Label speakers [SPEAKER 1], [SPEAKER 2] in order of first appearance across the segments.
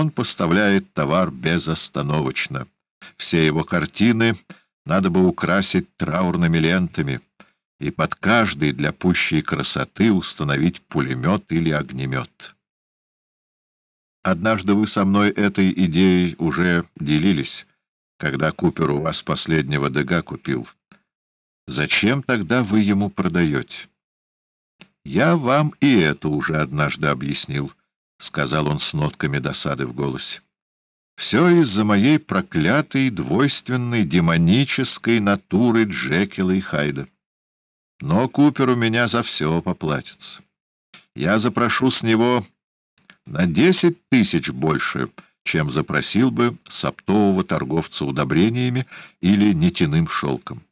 [SPEAKER 1] он поставляет товар безостановочно. Все его картины надо бы украсить траурными лентами и под каждый для пущей красоты установить пулемет или огнемет. Однажды вы со мной этой идеей уже делились, когда Купер у вас последнего Дега купил. Зачем тогда вы ему продаете? Я вам и это уже однажды объяснил, — сказал он с нотками досады в голосе. Все из-за моей проклятой, двойственной, демонической натуры Джекила и Хайда. Но Купер у меня за все поплатится. Я запрошу с него на десять тысяч больше, чем запросил бы с оптового торговца удобрениями или нетяным шелком.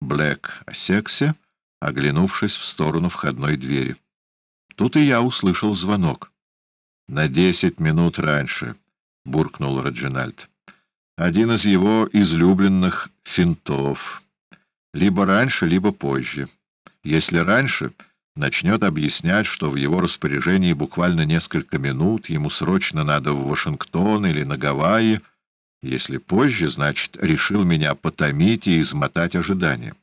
[SPEAKER 1] Блэк осекся, оглянувшись в сторону входной двери. Тут и я услышал звонок. — На десять минут раньше, — буркнул Реджинальд. — Один из его излюбленных финтов. Либо раньше, либо позже. Если раньше, начнет объяснять, что в его распоряжении буквально несколько минут, ему срочно надо в Вашингтон или на Гавайи. Если позже, значит, решил меня потомить и измотать ожидания.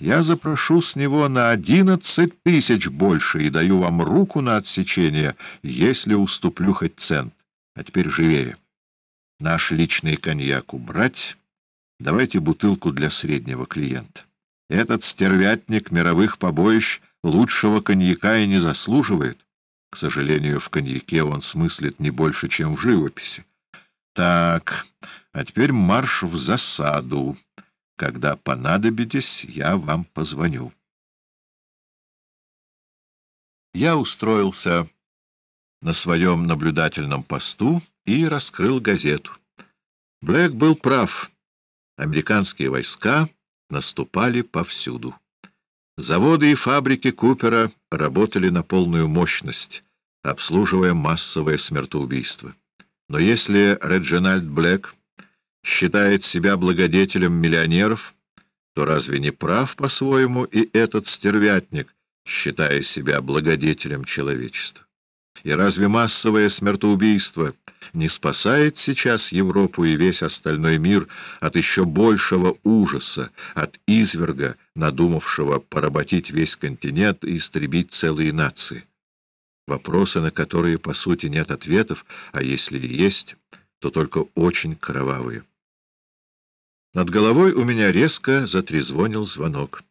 [SPEAKER 1] Я запрошу с него на одиннадцать тысяч больше и даю вам руку на отсечение, если уступлю хоть цент. А теперь живее. Наш личный коньяк убрать. Давайте бутылку для среднего клиента. Этот стервятник мировых побоищ лучшего коньяка и не заслуживает. К сожалению, в коньяке он смыслит не больше, чем в живописи. Так, а теперь марш в засаду. Когда понадобитесь, я вам позвоню. Я устроился на своем наблюдательном посту и раскрыл газету. Блэк был прав. Американские войска наступали повсюду. Заводы и фабрики Купера работали на полную мощность, обслуживая массовое смертоубийство. Но если Реджинальд Блэк считает себя благодетелем миллионеров, то разве не прав по-своему и этот стервятник, считая себя благодетелем человечества? И разве массовое смертоубийство не спасает сейчас Европу и весь остальной мир от еще большего ужаса, от изверга, надумавшего поработить весь континент и истребить целые нации? Вопросы, на которые, по сути, нет ответов, а если и есть, то только очень кровавые. Над головой у меня резко затрезвонил звонок.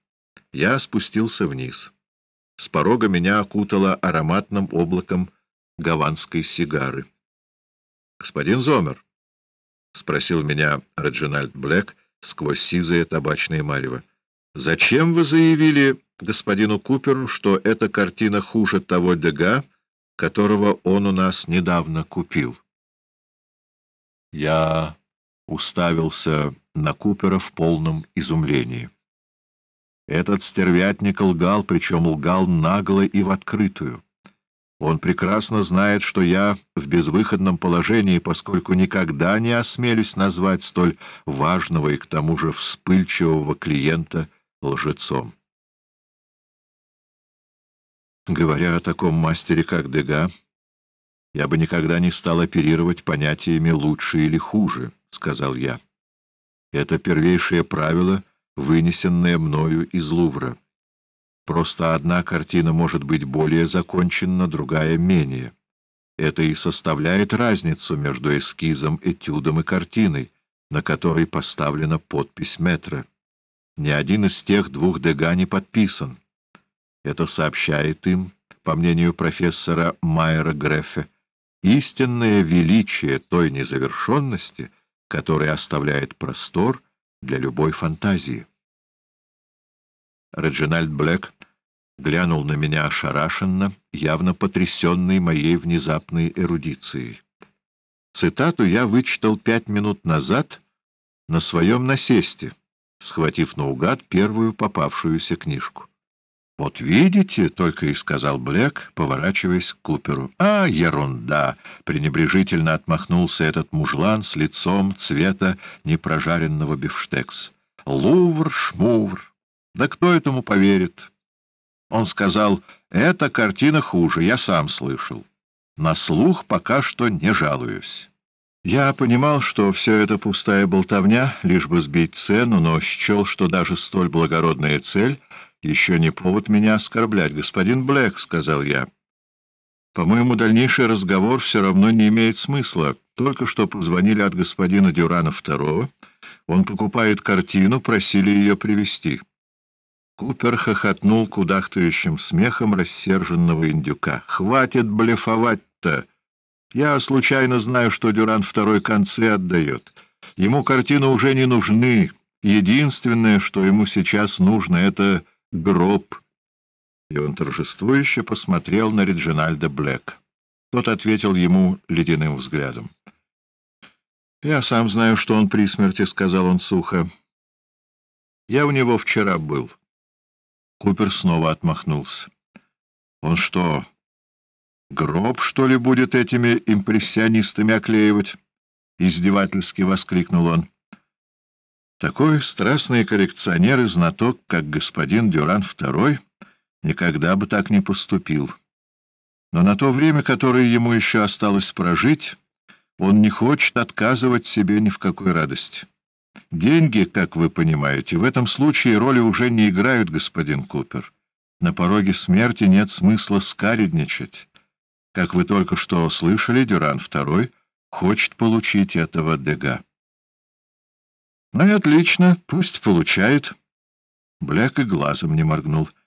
[SPEAKER 1] Я спустился вниз. С порога меня окутало ароматным облаком гаванской сигары. — Господин Зомер, — спросил меня Реджинальд Блэк сквозь сизое табачное марево, — зачем вы заявили господину Куперу, что эта картина хуже того Дега, которого он у нас недавно купил? Я уставился на Купера в полном изумлении. Этот стервятник лгал, причем лгал нагло и в открытую. Он прекрасно знает, что я в безвыходном положении, поскольку никогда не осмелюсь назвать столь важного и к тому же вспыльчивого клиента лжецом. Говоря о таком мастере, как Дега, я бы никогда не стал оперировать понятиями «лучше» или «хуже», — сказал я. Это первейшее правило, вынесенное мною из Лувра. Просто одна картина может быть более закончена, другая — менее. Это и составляет разницу между эскизом, этюдом и картиной, на которой поставлена подпись метра. Ни один из тех двух Дега не подписан. Это сообщает им, по мнению профессора Майера Греффе, истинное величие той незавершенности — который оставляет простор для любой фантазии. Реджинальд Блэк глянул на меня ошарашенно, явно потрясенный моей внезапной эрудицией. Цитату я вычитал пять минут назад на своем насесте, схватив наугад первую попавшуюся книжку. «Вот видите», — только и сказал Блэк, поворачиваясь к Куперу. «А, ерунда!» — пренебрежительно отмахнулся этот мужлан с лицом цвета непрожаренного бифштекс. «Лувр, шмувр! Да кто этому поверит?» Он сказал, «Эта картина хуже, я сам слышал». На слух пока что не жалуюсь.
[SPEAKER 2] Я понимал, что все это пустая болтовня, лишь бы сбить цену, но счел, что даже столь благородная цель еще не повод меня оскорблять. «Господин Блэк», — сказал я, — «по-моему, дальнейший разговор все равно не имеет смысла. Только что позвонили от господина Дюрана II. Он покупает картину, просили ее привезти». Купер хохотнул кудахтающим смехом рассерженного индюка. «Хватит блефовать-то!» Я случайно знаю, что Дюран второй концы отдает. Ему картины уже не нужны. Единственное, что ему сейчас нужно, — это гроб. И он торжествующе посмотрел на Реджинальда Блэк. Тот ответил ему ледяным взглядом. «Я сам знаю, что он при смерти», — сказал он сухо. «Я у него вчера был». Купер снова отмахнулся. «Он что, Гроб, что ли, будет этими импрессионистами оклеивать? Издевательски воскликнул он. Такой страстный коллекционер и знаток, как господин Дюран II, никогда бы так не поступил. Но на то время, которое ему еще осталось прожить, он не хочет отказывать себе ни в какой радости. Деньги, как вы понимаете, в этом случае роли уже не играют, господин Купер. На пороге смерти нет смысла скаредничать. Как вы только что слышали, Дюран II хочет получить этого Дега. Ну и отлично, пусть получает. Блек и глазом не моргнул —